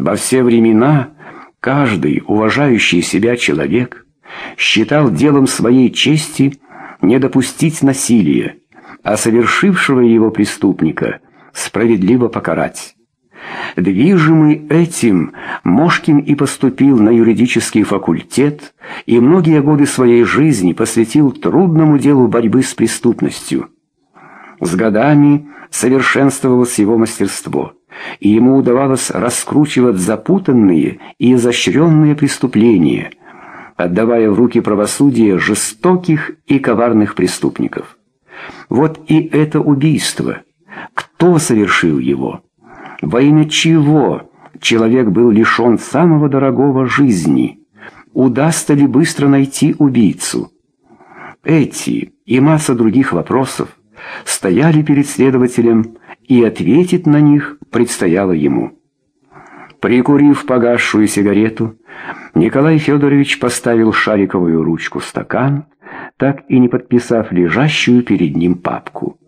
Во все времена каждый уважающий себя человек считал делом своей чести не допустить насилия, а совершившего его преступника справедливо покарать. Движимый этим, Мошкин и поступил на юридический факультет и многие годы своей жизни посвятил трудному делу борьбы с преступностью. С годами совершенствовалось его мастерство, и ему удавалось раскручивать запутанные и изощренные преступления, отдавая в руки правосудия жестоких и коварных преступников. Вот и это убийство. Кто совершил его? Во имя чего человек был лишен самого дорогого жизни? Удастся ли быстро найти убийцу? Эти и масса других вопросов стояли перед следователем, и ответить на них предстояло ему. Прикурив погасшую сигарету, Николай Федорович поставил шариковую ручку в стакан, так и не подписав лежащую перед ним папку.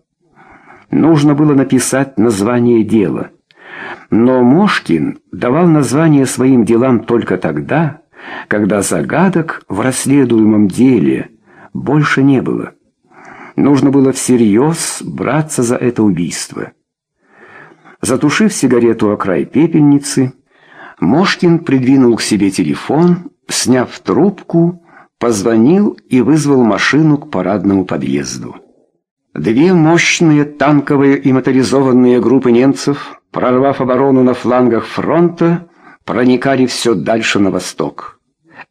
Нужно было написать название дела. Но Мошкин давал название своим делам только тогда, когда загадок в расследуемом деле больше не было. Нужно было всерьез браться за это убийство. Затушив сигарету о край пепельницы, Мошкин придвинул к себе телефон, сняв трубку, позвонил и вызвал машину к парадному подъезду. Две мощные танковые и моторизованные группы немцев, прорвав оборону на флангах фронта, проникали все дальше на восток.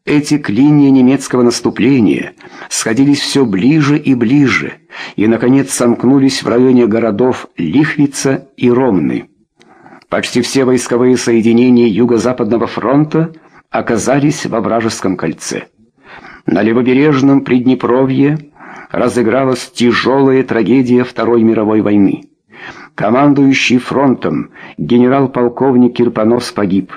Эти клинья немецкого наступления сходились все ближе и ближе и, наконец, сомкнулись в районе городов Лихвица и Ромны. Почти все войсковые соединения Юго-Западного фронта оказались во вражеском кольце. На левобережном Приднепровье разыгралась тяжелая трагедия Второй мировой войны. Командующий фронтом генерал-полковник Кирпонос погиб.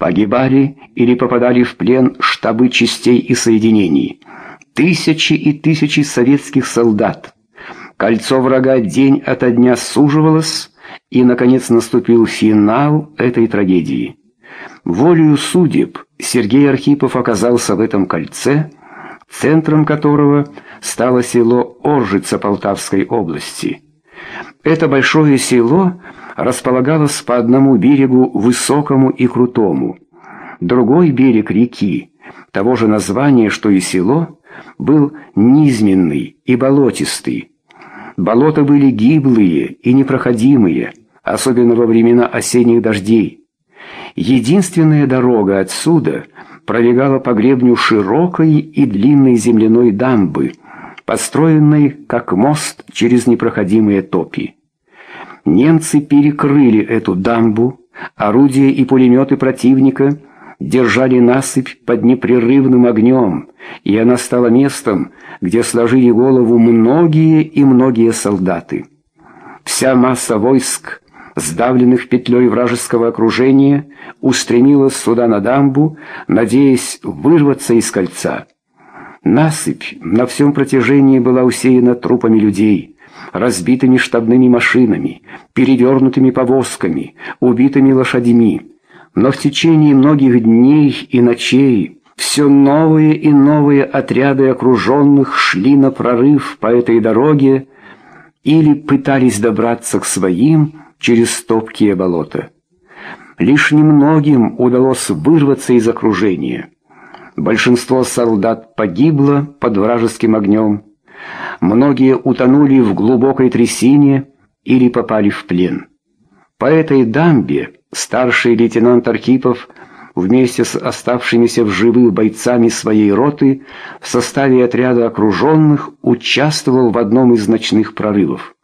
Погибали или попадали в плен штабы частей и соединений. Тысячи и тысячи советских солдат. Кольцо врага день ото дня суживалось, и, наконец, наступил финал этой трагедии. Волею судеб Сергей Архипов оказался в этом кольце, центром которого стало село Оржица Полтавской области. Это большое село располагалось по одному берегу высокому и крутому. Другой берег реки, того же названия, что и село, был низменный и болотистый. Болота были гиблые и непроходимые, особенно во времена осенних дождей. Единственная дорога отсюда пролегала по гребню широкой и длинной земляной дамбы, построенной как мост через непроходимые топи. Немцы перекрыли эту дамбу, орудия и пулеметы противника держали насыпь под непрерывным огнем, и она стала местом, где сложили голову многие и многие солдаты. Вся масса войск, сдавленных петлей вражеского окружения, устремилась сюда на дамбу, надеясь вырваться из кольца. Насыпь на всем протяжении была усеяна трупами людей, разбитыми штабными машинами, перевернутыми повозками, убитыми лошадьми. Но в течение многих дней и ночей все новые и новые отряды окруженных шли на прорыв по этой дороге или пытались добраться к своим через топкие болота. Лишь немногим удалось вырваться из окружения. Большинство солдат погибло под вражеским огнем. Многие утонули в глубокой трясине или попали в плен. По этой дамбе старший лейтенант Архипов вместе с оставшимися в живых бойцами своей роты в составе отряда окруженных участвовал в одном из ночных прорывов.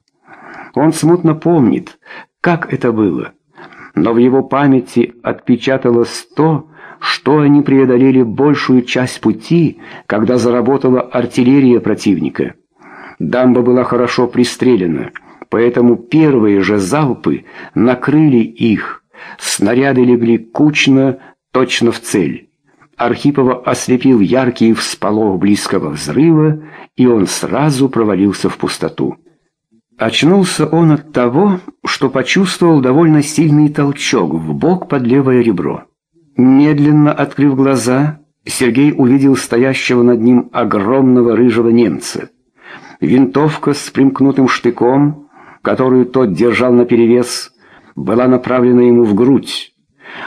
Он смутно помнит, как это было но в его памяти отпечаталось то, что они преодолели большую часть пути, когда заработала артиллерия противника. Дамба была хорошо пристрелена, поэтому первые же залпы накрыли их. Снаряды легли кучно, точно в цель. Архипова ослепил яркий всполох близкого взрыва, и он сразу провалился в пустоту. Очнулся он от того, что почувствовал довольно сильный толчок в бок под левое ребро. Медленно открыв глаза, Сергей увидел стоящего над ним огромного рыжего немца. Винтовка с примкнутым штыком, которую тот держал наперевес, была направлена ему в грудь.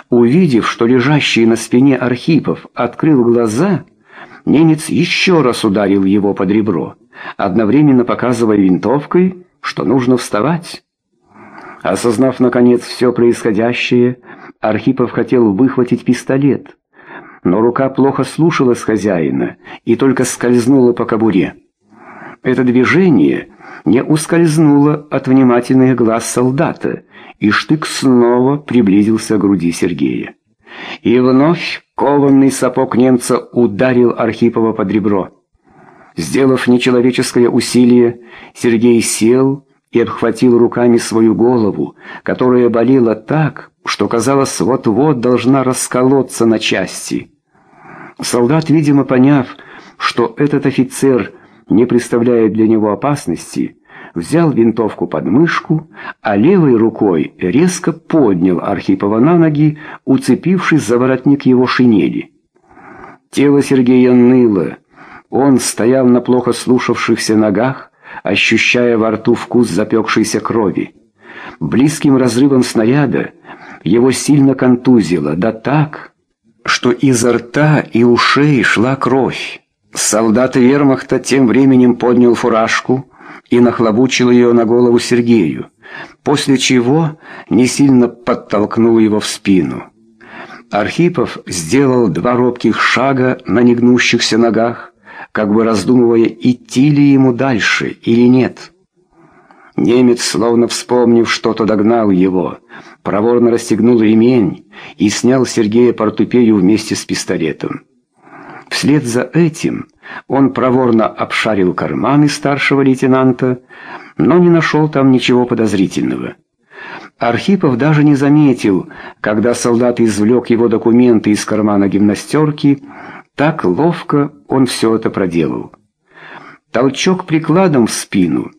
Увидев, что лежащий на спине Архипов открыл глаза, немец еще раз ударил его под ребро, одновременно показывая винтовкой, что нужно вставать. Осознав, наконец, все происходящее, Архипов хотел выхватить пистолет, но рука плохо слушалась хозяина и только скользнула по кобуре. Это движение не ускользнуло от внимательных глаз солдата, и штык снова приблизился к груди Сергея. И вновь кованный сапог немца ударил Архипова под ребро. Сделав нечеловеческое усилие, Сергей сел и обхватил руками свою голову, которая болела так, что, казалось, вот-вот должна расколоться на части. Солдат, видимо, поняв, что этот офицер не представляет для него опасности, взял винтовку под мышку, а левой рукой резко поднял Архипова на ноги, уцепившись за воротник его шинели. Тело Сергея ныло. Он стоял на плохо слушавшихся ногах, ощущая во рту вкус запекшейся крови. Близким разрывом снаряда его сильно контузило, да так, что изо рта и ушей шла кровь. Солдат вермахта тем временем поднял фуражку и нахлобучил ее на голову Сергею, после чего не сильно подтолкнул его в спину. Архипов сделал два робких шага на негнущихся ногах, как бы раздумывая, идти ли ему дальше или нет. Немец, словно вспомнив что-то, догнал его, проворно расстегнул ремень и снял Сергея портупею вместе с пистолетом. Вслед за этим он проворно обшарил карманы старшего лейтенанта, но не нашел там ничего подозрительного. Архипов даже не заметил, когда солдат извлек его документы из кармана гимнастерки, так ловко он все это проделал. Толчок прикладом в спину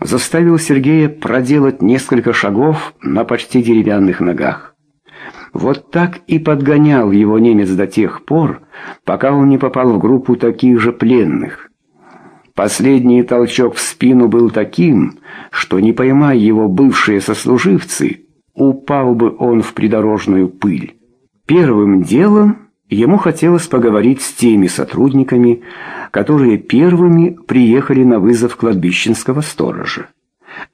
заставил Сергея проделать несколько шагов на почти деревянных ногах. Вот так и подгонял его немец до тех пор, пока он не попал в группу таких же пленных. Последний толчок в спину был таким, что, не поймая его бывшие сослуживцы, упал бы он в придорожную пыль. Первым делом ему хотелось поговорить с теми сотрудниками, которые первыми приехали на вызов кладбищенского сторожа.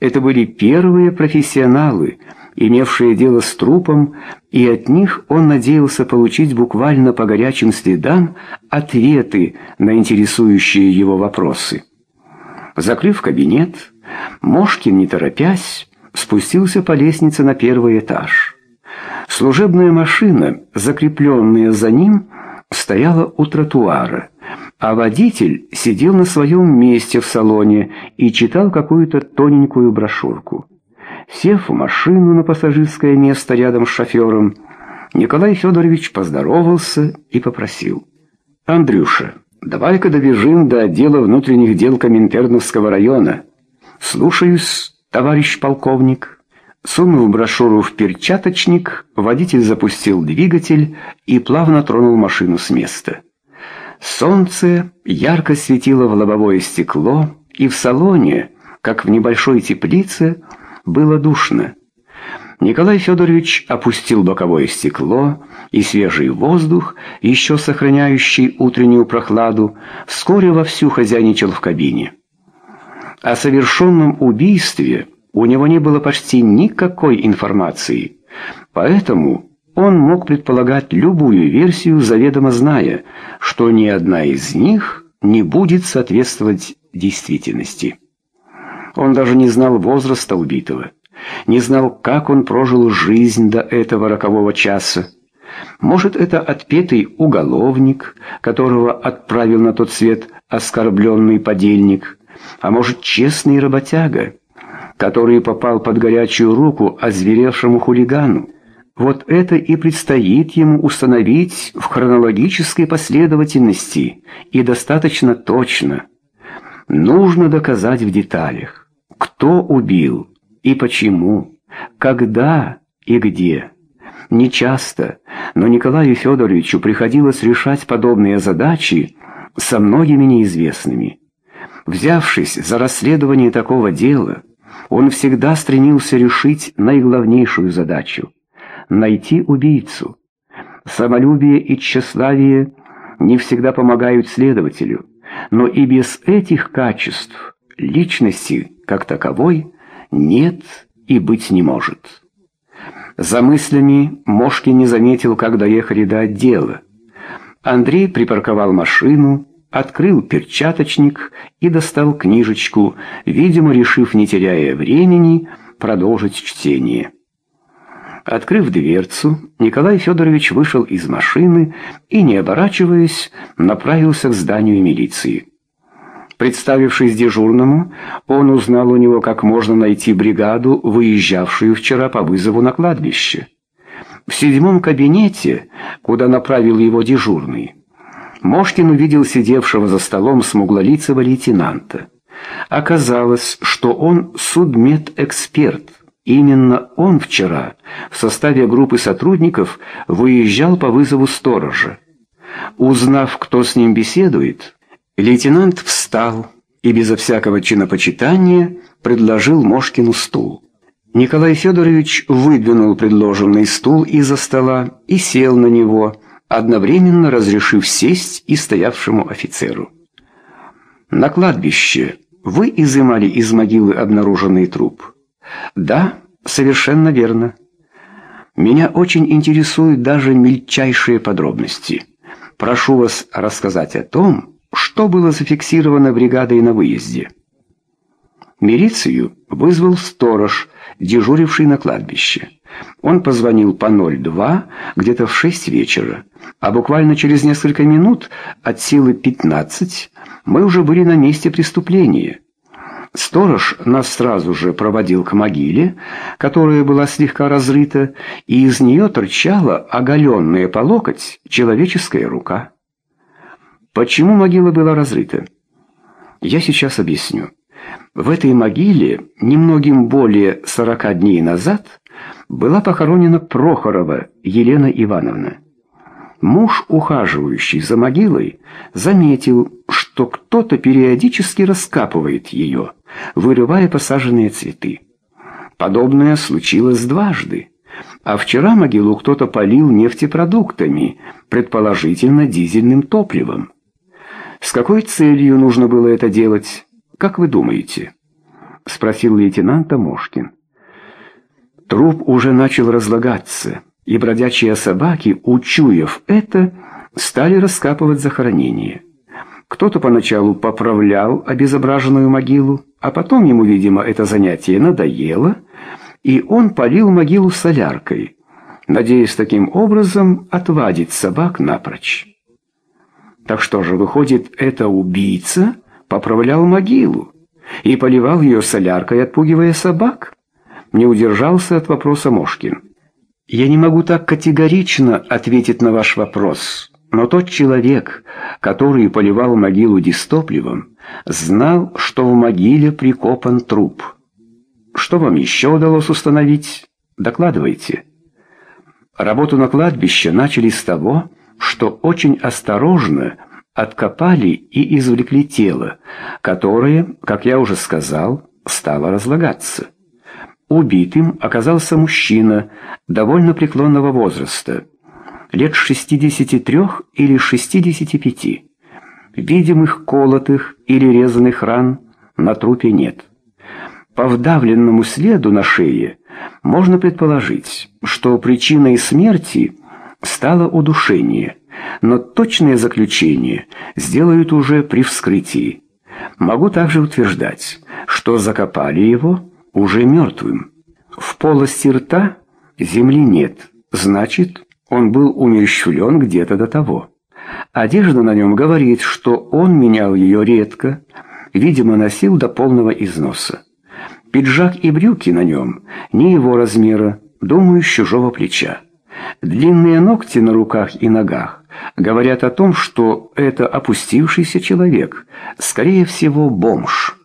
Это были первые профессионалы – имевшие дело с трупом, и от них он надеялся получить буквально по горячим следам ответы на интересующие его вопросы. Закрыв кабинет, Мошкин, не торопясь, спустился по лестнице на первый этаж. Служебная машина, закрепленная за ним, стояла у тротуара, а водитель сидел на своем месте в салоне и читал какую-то тоненькую брошюрку. Сев в машину на пассажирское место рядом с шофером, Николай Федорович поздоровался и попросил. «Андрюша, давай-ка добежим до отдела внутренних дел Коминтерновского района. Слушаюсь, товарищ полковник». Сунув брошюру в перчаточник, водитель запустил двигатель и плавно тронул машину с места. Солнце ярко светило в лобовое стекло, и в салоне, как в небольшой теплице, было душно. Николай Федорович опустил боковое стекло, и свежий воздух, еще сохраняющий утреннюю прохладу, вскоре вовсю хозяйничал в кабине. О совершенном убийстве у него не было почти никакой информации, поэтому он мог предполагать любую версию, заведомо зная, что ни одна из них не будет соответствовать действительности. Он даже не знал возраста убитого, не знал, как он прожил жизнь до этого рокового часа. Может, это отпетый уголовник, которого отправил на тот свет оскорбленный подельник, а может, честный работяга, который попал под горячую руку озверевшему хулигану. Вот это и предстоит ему установить в хронологической последовательности и достаточно точно. Нужно доказать в деталях. Кто убил и почему, когда и где? Нечасто, но Николаю Федоровичу приходилось решать подобные задачи со многими неизвестными. Взявшись за расследование такого дела, он всегда стремился решить наиглавнейшую задачу — найти убийцу. Самолюбие и тщеславие не всегда помогают следователю, но и без этих качеств личности, как таковой, нет и быть не может. За мыслями Мошкин не заметил, как доехали до отдела. Андрей припарковал машину, открыл перчаточник и достал книжечку, видимо, решив, не теряя времени, продолжить чтение. Открыв дверцу, Николай Федорович вышел из машины и, не оборачиваясь, направился к зданию милиции. Представившись дежурному, он узнал у него, как можно найти бригаду, выезжавшую вчера по вызову на кладбище. В седьмом кабинете, куда направил его дежурный, Мошкин увидел сидевшего за столом смуглолицего лейтенанта. Оказалось, что он судмедэксперт. Именно он вчера в составе группы сотрудников выезжал по вызову сторожа. Узнав, кто с ним беседует, лейтенант встал и безо всякого чинопочитания предложил Мошкину стул. Николай Федорович выдвинул предложенный стул из-за стола и сел на него, одновременно разрешив сесть и стоявшему офицеру. «На кладбище вы изымали из могилы обнаруженный труп?» «Да, совершенно верно. Меня очень интересуют даже мельчайшие подробности. Прошу вас рассказать о том, что было зафиксировано бригадой на выезде». Милицию вызвал сторож, дежуривший на кладбище. Он позвонил по 02 где-то в 6 вечера, а буквально через несколько минут от силы 15 мы уже были на месте преступления. Сторож нас сразу же проводил к могиле, которая была слегка разрыта, и из нее торчала оголенная по локоть человеческая рука. Почему могила была разрыта? Я сейчас объясню. В этой могиле немногим более сорока дней назад была похоронена Прохорова Елена Ивановна. Муж, ухаживающий за могилой, заметил, что кто-то периодически раскапывает ее, вырывая посаженные цветы. Подобное случилось дважды. А вчера могилу кто-то полил нефтепродуктами, предположительно дизельным топливом. С какой целью нужно было это делать? Как вы думаете?» — спросил лейтенант Мошкин. Труп уже начал разлагаться, и бродячие собаки, учуяв это, стали раскапывать захоронение. Кто-то поначалу поправлял обезображенную могилу, а потом ему, видимо, это занятие надоело, и он полил могилу соляркой, надеясь таким образом отвадить собак напрочь. Так что же, выходит, это убийца поправлял могилу и поливал ее соляркой, отпугивая собак? Не удержался от вопроса Мошкин. Я не могу так категорично ответить на ваш вопрос, но тот человек, который поливал могилу дистопливом, знал, что в могиле прикопан труп. Что вам еще удалось установить? Докладывайте. Работу на кладбище начали с того, что очень осторожно откопали и извлекли тело, которое, как я уже сказал, стало разлагаться. Убитым оказался мужчина довольно преклонного возраста, лет 63 или 65. Видимых колотых или резаных ран на трупе нет. По вдавленному следу на шее можно предположить, что причиной смерти стало удушение – но точное заключение сделают уже при вскрытии. Могу также утверждать, что закопали его уже мертвым. В полости рта земли нет, значит, он был умерщвлен где-то до того. Одежда на нем говорит, что он менял ее редко, видимо, носил до полного износа. Пиджак и брюки на нем не его размера, думаю, с чужого плеча. Длинные ногти на руках и ногах говорят о том, что это опустившийся человек, скорее всего, бомж.